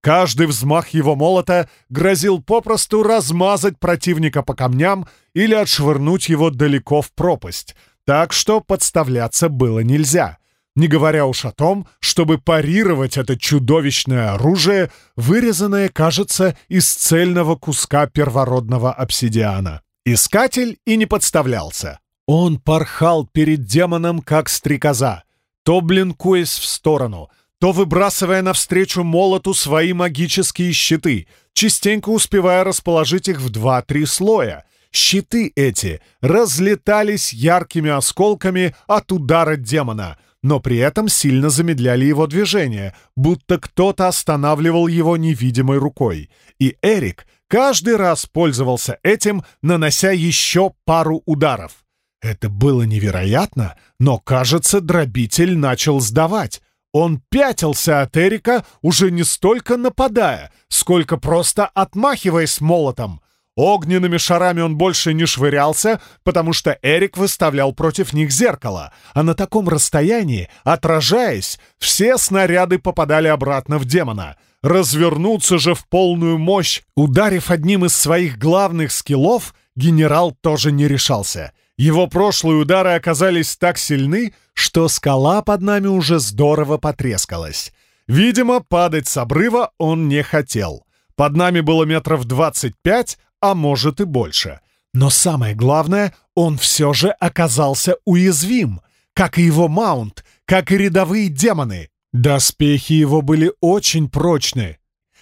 Каждый взмах его молота грозил попросту размазать противника по камням или отшвырнуть его далеко в пропасть, так что подставляться было нельзя. Не говоря уж о том, чтобы парировать это чудовищное оружие, вырезанное, кажется, из цельного куска первородного обсидиана. Искатель и не подставлялся. Он порхал перед демоном, как стрекоза, то блинкуясь в сторону — то выбрасывая навстречу молоту свои магические щиты, частенько успевая расположить их в два-три слоя. Щиты эти разлетались яркими осколками от удара демона, но при этом сильно замедляли его движение, будто кто-то останавливал его невидимой рукой. И Эрик каждый раз пользовался этим, нанося еще пару ударов. Это было невероятно, но, кажется, дробитель начал сдавать. Он пятился от Эрика, уже не столько нападая, сколько просто отмахиваясь молотом. Огненными шарами он больше не швырялся, потому что Эрик выставлял против них зеркало, а на таком расстоянии, отражаясь, все снаряды попадали обратно в демона. Развернуться же в полную мощь, ударив одним из своих главных скиллов, генерал тоже не решался — его прошлые удары оказались так сильны, что скала под нами уже здорово потрескалась. Видимо, падать с обрыва он не хотел. Под нами было метров двадцать пять, а может и больше. Но самое главное, он все же оказался уязвим, как и его маунт, как и рядовые демоны. Доспехи его были очень прочны,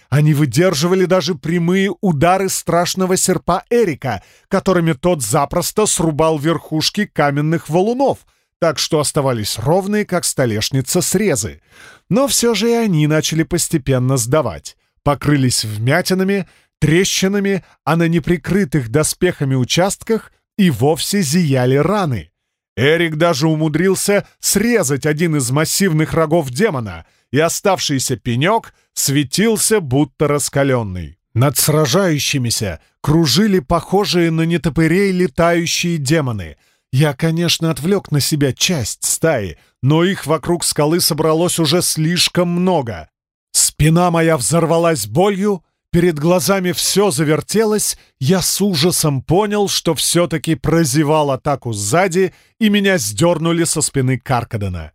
они выдерживали даже прямые удары страшного серпа Эрика, которыми тот запросто срубал верхушки каменных валунов, так что оставались ровные, как столешница, срезы. Но все же и они начали постепенно сдавать. Покрылись вмятинами, трещинами, а на неприкрытых доспехами участках и вовсе зияли раны. Эрик даже умудрился срезать один из массивных рогов демона, и оставшийся пенек светился, будто раскаленный. Над сражающимися кружили похожие на нетопырей летающие демоны. Я, конечно, отвлек на себя часть стаи, но их вокруг скалы собралось уже слишком много. Спина моя взорвалась болью, перед глазами все завертелось, я с ужасом понял, что все-таки прозевал атаку сзади, и меня сдернули со спины Каркадена.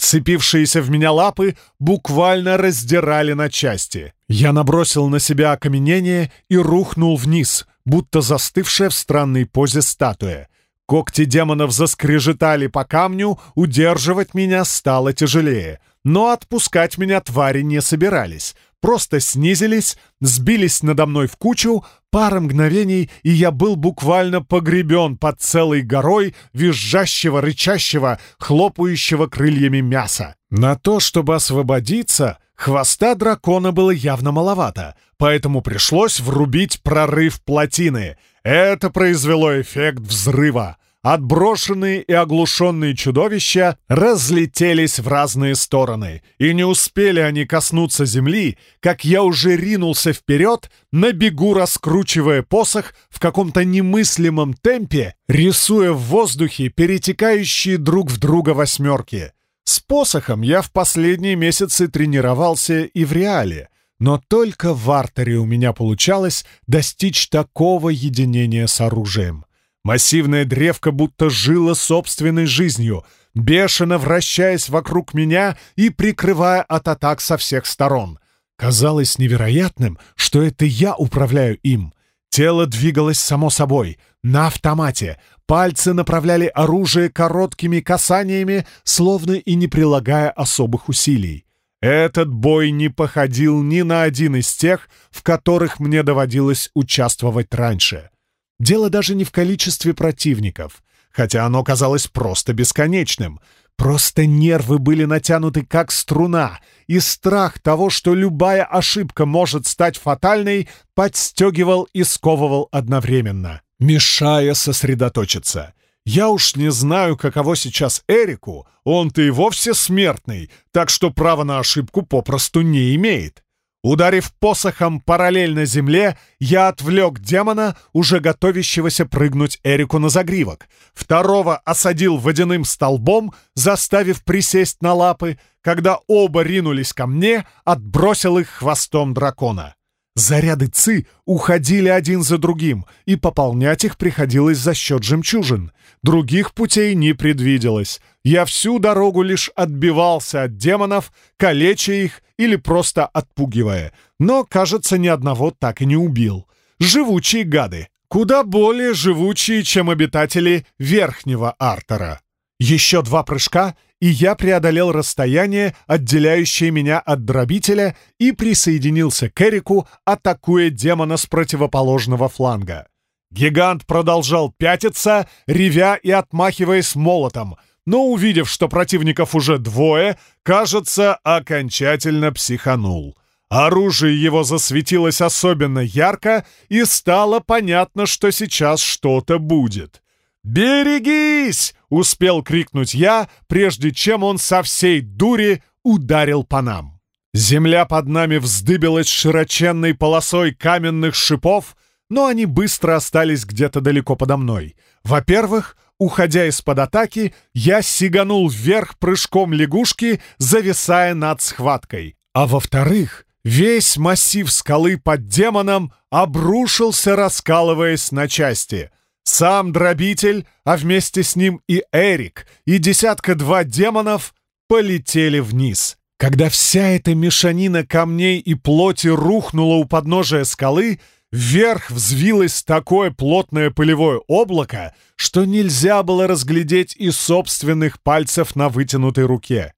Вцепившиеся в меня лапы буквально раздирали на части. Я набросил на себя окаменение и рухнул вниз, будто застывшая в странной позе статуя. Когти демонов заскрежетали по камню, удерживать меня стало тяжелее. Но отпускать меня твари не собирались просто снизились, сбились надо мной в кучу, пара мгновений, и я был буквально погребен под целой горой визжащего, рычащего, хлопающего крыльями мяса. На то, чтобы освободиться, хвоста дракона было явно маловато, поэтому пришлось врубить прорыв плотины. Это произвело эффект взрыва. Отброшенные и оглушенные чудовища разлетелись в разные стороны, и не успели они коснуться земли, как я уже ринулся вперед, на бегу раскручивая посох в каком-то немыслимом темпе, рисуя в воздухе перетекающие друг в друга восьмерки. С посохом я в последние месяцы тренировался и в реале, но только в артере у меня получалось достичь такого единения с оружием. Массивная древка будто жила собственной жизнью, бешено вращаясь вокруг меня и прикрывая от атак со всех сторон. Казалось невероятным, что это я управляю им. Тело двигалось само собой, на автомате. Пальцы направляли оружие короткими касаниями, словно и не прилагая особых усилий. Этот бой не походил ни на один из тех, в которых мне доводилось участвовать раньше. Дело даже не в количестве противников, хотя оно казалось просто бесконечным. Просто нервы были натянуты как струна, и страх того, что любая ошибка может стать фатальной, подстегивал и сковывал одновременно, мешая сосредоточиться. Я уж не знаю, каково сейчас Эрику, он-то и вовсе смертный, так что права на ошибку попросту не имеет. Ударив посохом параллельно земле, я отвлек демона, уже готовящегося прыгнуть Эрику на загривок. Второго осадил водяным столбом, заставив присесть на лапы. Когда оба ринулись ко мне, отбросил их хвостом дракона. Заряды ЦИ уходили один за другим, и пополнять их приходилось за счет жемчужин. Других путей не предвиделось. Я всю дорогу лишь отбивался от демонов, калеча их или просто отпугивая. Но, кажется, ни одного так и не убил. Живучие гады. Куда более живучие, чем обитатели Верхнего Артера. Еще два прыжка, и я преодолел расстояние, отделяющее меня от дробителя, и присоединился к Эрику, атакуя демона с противоположного фланга. Гигант продолжал пятиться, ревя и отмахиваясь молотом, но, увидев, что противников уже двое, кажется, окончательно психанул. Оружие его засветилось особенно ярко, и стало понятно, что сейчас что-то будет. «Берегись!» — успел крикнуть я, прежде чем он со всей дури ударил по нам. Земля под нами вздыбилась широченной полосой каменных шипов, но они быстро остались где-то далеко подо мной. Во-первых, уходя из-под атаки, я сиганул вверх прыжком лягушки, зависая над схваткой. А во-вторых, весь массив скалы под демоном обрушился, раскалываясь на части. Сам дробитель, а вместе с ним и Эрик, и десятка-два демонов полетели вниз. Когда вся эта мешанина камней и плоти рухнула у подножия скалы, Вверх взвилось такое плотное пылевое облако, что нельзя было разглядеть и собственных пальцев на вытянутой руке.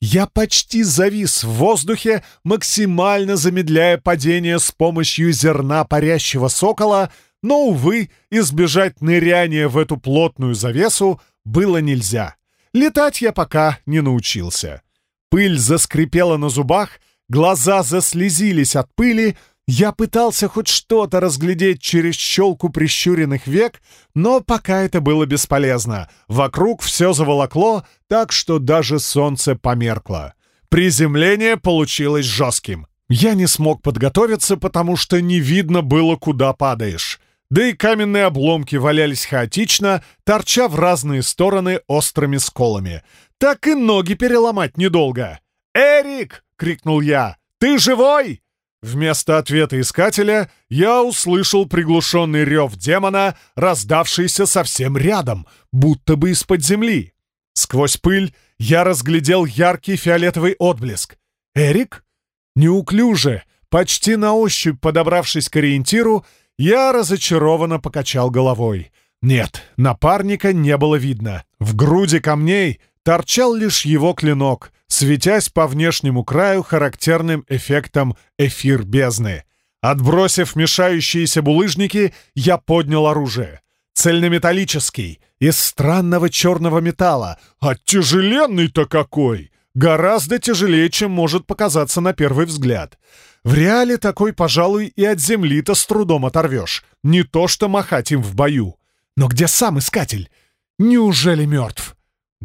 Я почти завис в воздухе, максимально замедляя падение с помощью зерна парящего сокола, но, увы, избежать ныряния в эту плотную завесу было нельзя. Летать я пока не научился. Пыль заскрипела на зубах, глаза заслезились от пыли, я пытался хоть что-то разглядеть через щелку прищуренных век, но пока это было бесполезно. Вокруг все заволокло, так что даже солнце померкло. Приземление получилось жестким. Я не смог подготовиться, потому что не видно было, куда падаешь. Да и каменные обломки валялись хаотично, торча в разные стороны острыми сколами. Так и ноги переломать недолго. «Эрик!» — крикнул я. «Ты живой?» Вместо ответа искателя я услышал приглушенный рев демона, раздавшийся совсем рядом, будто бы из-под земли. Сквозь пыль я разглядел яркий фиолетовый отблеск. «Эрик?» Неуклюже, почти на ощупь подобравшись к ориентиру, я разочарованно покачал головой. Нет, напарника не было видно. В груди камней торчал лишь его клинок, светясь по внешнему краю характерным эффектом эфир бездны. Отбросив мешающиеся булыжники, я поднял оружие. Цельнометаллический, из странного черного металла. А тяжеленный-то какой! Гораздо тяжелее, чем может показаться на первый взгляд. В реале такой, пожалуй, и от земли-то с трудом оторвешь. Не то что махать им в бою. Но где сам искатель? Неужели мертв?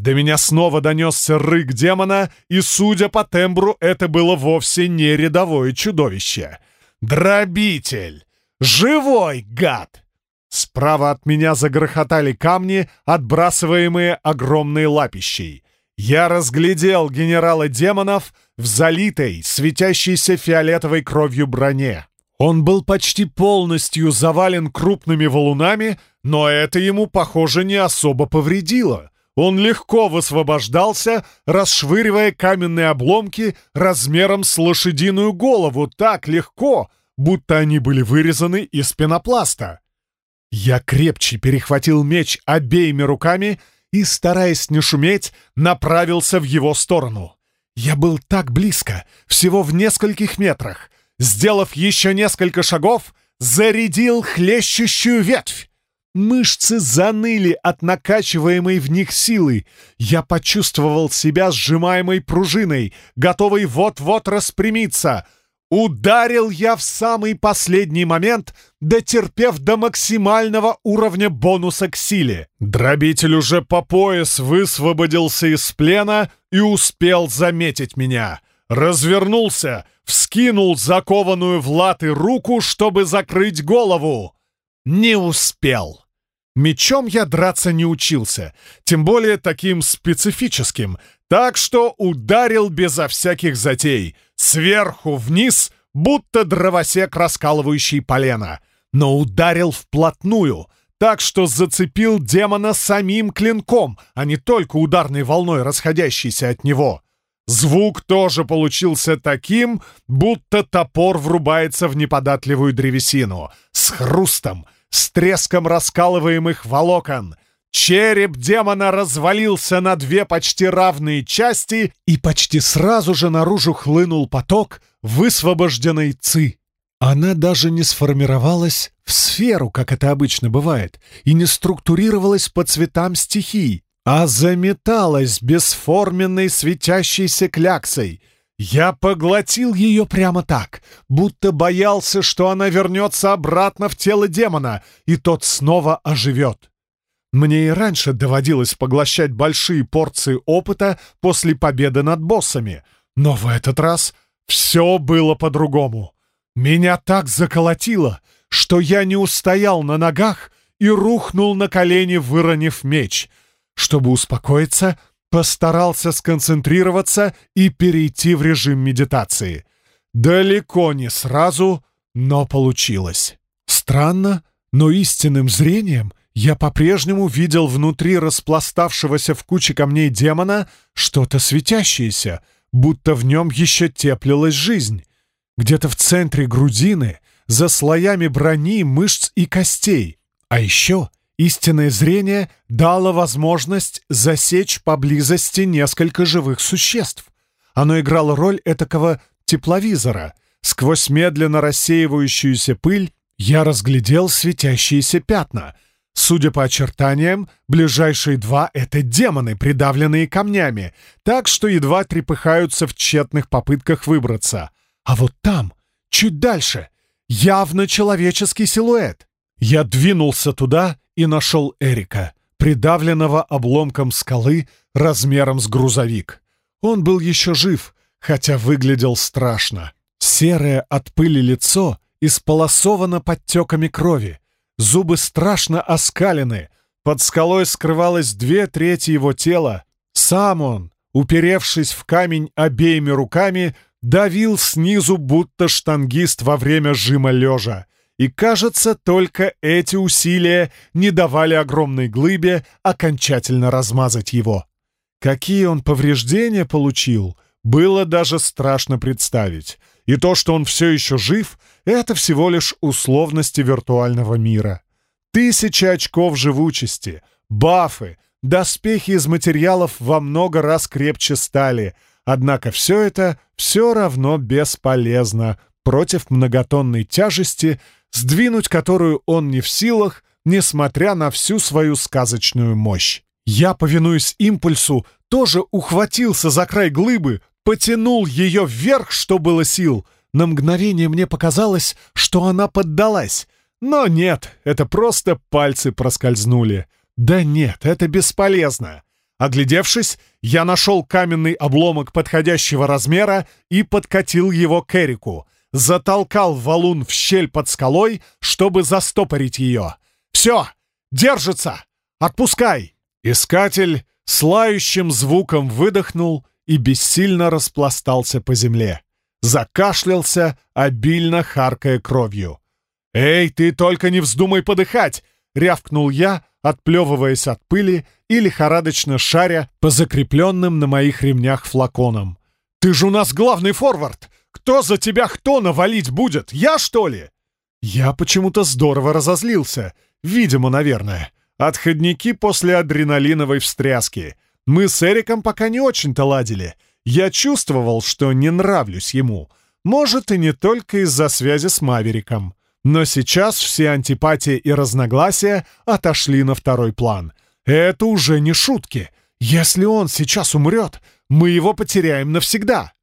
До меня снова донесся рык демона, и, судя по тембру, это было вовсе не рядовое чудовище. «Дробитель! Живой гад!» Справа от меня загрохотали камни, отбрасываемые огромной лапищей. Я разглядел генерала демонов в залитой, светящейся фиолетовой кровью броне. Он был почти полностью завален крупными валунами, но это ему, похоже, не особо повредило. Он легко высвобождался, расшвыривая каменные обломки размером с лошадиную голову так легко, будто они были вырезаны из пенопласта. Я крепче перехватил меч обеими руками и, стараясь не шуметь, направился в его сторону. Я был так близко, всего в нескольких метрах. Сделав еще несколько шагов, зарядил хлещущую ветвь. Мышцы заныли от накачиваемой в них силы. Я почувствовал себя сжимаемой пружиной, готовой вот-вот распрямиться. Ударил я в самый последний момент, дотерпев до максимального уровня бонуса к силе. Дробитель уже по пояс высвободился из плена и успел заметить меня. Развернулся, вскинул закованную в латы руку, чтобы закрыть голову. Не успел. Мечом я драться не учился, тем более таким специфическим, так что ударил безо всяких затей, сверху вниз, будто дровосек, раскалывающий полено, но ударил вплотную, так что зацепил демона самим клинком, а не только ударной волной, расходящейся от него. Звук тоже получился таким, будто топор врубается в неподатливую древесину, с хрустом — с треском раскалываемых волокон. Череп демона развалился на две почти равные части, и почти сразу же наружу хлынул поток высвобожденной ци. Она даже не сформировалась в сферу, как это обычно бывает, и не структурировалась по цветам стихий, а заметалась бесформенной светящейся кляксой. Я поглотил ее прямо так, будто боялся, что она вернется обратно в тело демона, и тот снова оживет. Мне и раньше доводилось поглощать большие порции опыта после победы над боссами, но в этот раз все было по-другому. Меня так заколотило, что я не устоял на ногах и рухнул на колени, выронив меч. Чтобы успокоиться, постарался сконцентрироваться и перейти в режим медитации. Далеко не сразу, но получилось. Странно, но истинным зрением я по-прежнему видел внутри распластавшегося в куче камней демона что-то светящееся, будто в нем еще теплилась жизнь. Где-то в центре грудины, за слоями брони, мышц и костей. А еще истинное зрение дало возможность засечь поблизости несколько живых существ. Оно играло роль этакого тепловизора. Сквозь медленно рассеивающуюся пыль я разглядел светящиеся пятна. Судя по очертаниям, ближайшие два — это демоны, придавленные камнями, так что едва трепыхаются в тщетных попытках выбраться — а вот там, чуть дальше, явно человеческий силуэт. Я двинулся туда и нашел Эрика, придавленного обломком скалы размером с грузовик. Он был еще жив, хотя выглядел страшно. Серое от пыли лицо исполосовано подтеками крови. Зубы страшно оскалены. Под скалой скрывалось две трети его тела. Сам он, уперевшись в камень обеими руками, давил снизу, будто штангист во время жима лежа. И, кажется, только эти усилия не давали огромной глыбе окончательно размазать его. Какие он повреждения получил, было даже страшно представить. И то, что он все еще жив, это всего лишь условности виртуального мира. Тысячи очков живучести, бафы, доспехи из материалов во много раз крепче стали — Однако все это все равно бесполезно против многотонной тяжести, сдвинуть которую он не в силах, несмотря на всю свою сказочную мощь. Я, повинуясь импульсу, тоже ухватился за край глыбы, потянул ее вверх, что было сил. На мгновение мне показалось, что она поддалась. Но нет, это просто пальцы проскользнули. Да нет, это бесполезно. Оглядевшись, я нашел каменный обломок подходящего размера и подкатил его к Эрику. Затолкал валун в щель под скалой, чтобы застопорить ее. «Все! Держится! Отпускай!» Искатель с лающим звуком выдохнул и бессильно распластался по земле. Закашлялся, обильно харкая кровью. «Эй, ты только не вздумай подыхать!» — рявкнул я, отплевываясь от пыли и лихорадочно шаря по закрепленным на моих ремнях флаконам. «Ты же у нас главный форвард! Кто за тебя кто навалить будет? Я, что ли?» Я почему-то здорово разозлился. Видимо, наверное. Отходники после адреналиновой встряски. Мы с Эриком пока не очень-то ладили. Я чувствовал, что не нравлюсь ему. Может, и не только из-за связи с Мавериком. Но сейчас все антипатии и разногласия отошли на второй план. Это уже не шутки. Если он сейчас умрет, мы его потеряем навсегда.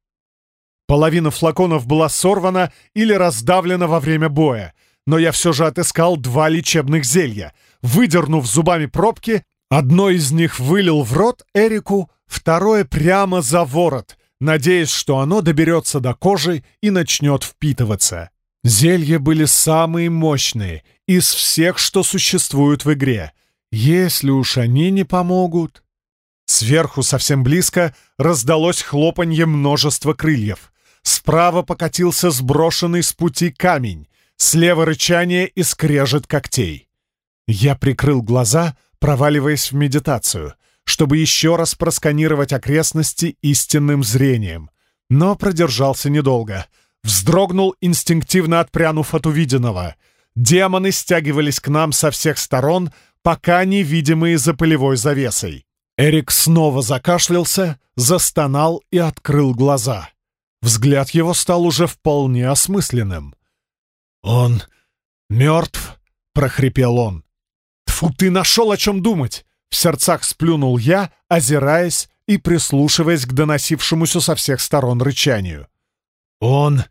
Половина флаконов была сорвана или раздавлена во время боя, но я все же отыскал два лечебных зелья. Выдернув зубами пробки, одно из них вылил в рот Эрику, второе прямо за ворот, надеясь, что оно доберется до кожи и начнет впитываться. Зелья были самые мощные из всех, что существуют в игре. Если уж они не помогут... Сверху, совсем близко, раздалось хлопанье множества крыльев. Справа покатился сброшенный с пути камень. Слева рычание и скрежет когтей. Я прикрыл глаза, проваливаясь в медитацию, чтобы еще раз просканировать окрестности истинным зрением. Но продержался недолго — вздрогнул, инстинктивно отпрянув от увиденного. Демоны стягивались к нам со всех сторон, пока невидимые за пылевой завесой. Эрик снова закашлялся, застонал и открыл глаза. Взгляд его стал уже вполне осмысленным. «Он мертв?» — прохрипел он. «Тьфу, ты нашел о чем думать!» В сердцах сплюнул я, озираясь и прислушиваясь к доносившемуся со всех сторон рычанию. «Он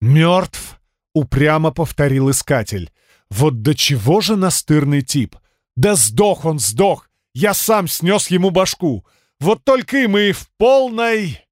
мертв?» — упрямо повторил искатель. «Вот до чего же настырный тип! Да сдох он, сдох! Я сам снес ему башку! Вот только и мы в полной...»